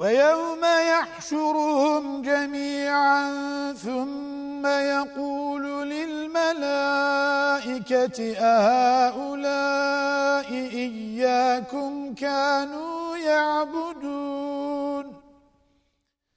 ويوم يحشرهم جميعا ثم يقول للملائكة أهؤلاء إياكم كانوا يعبدون